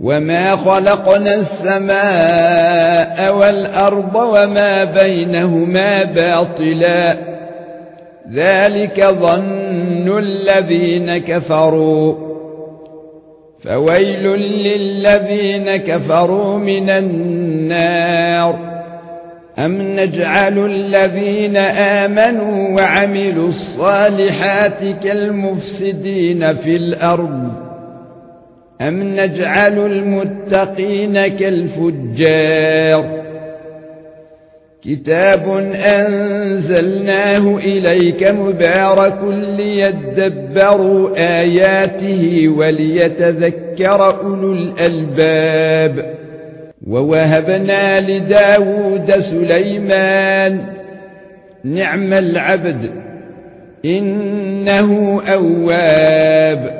وما خلقنا السماء والارض وما بينهما باطلا ذلك ظن الذين كفروا فويل للذين كفروا من النار ام نجعل الذين امنوا وعملوا الصالحات كالمفسدين في الأرض ام نجعل المتقين كالفجار كتاب انزلناه اليك مبارك ليدبروا اياته وليتذكر اولو الالباب ووهبنا لداود سليمان نعم العبد انه اواب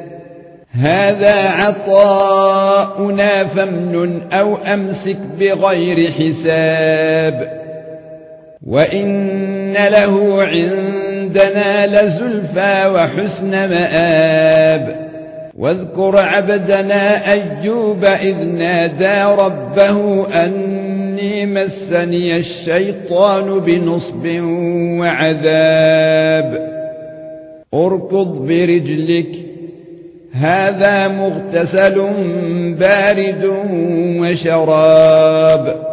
هذا عطاؤنا فامنن أو أمسك بغير حساب. وإن له عندنا لزلفى وحسن مآب. واذكر عبدنا أيوب إذ نادى ربه أني مسني الشيطان بنصب وعذاب. اركض برجلك هذا مغتسل بارد وشراب.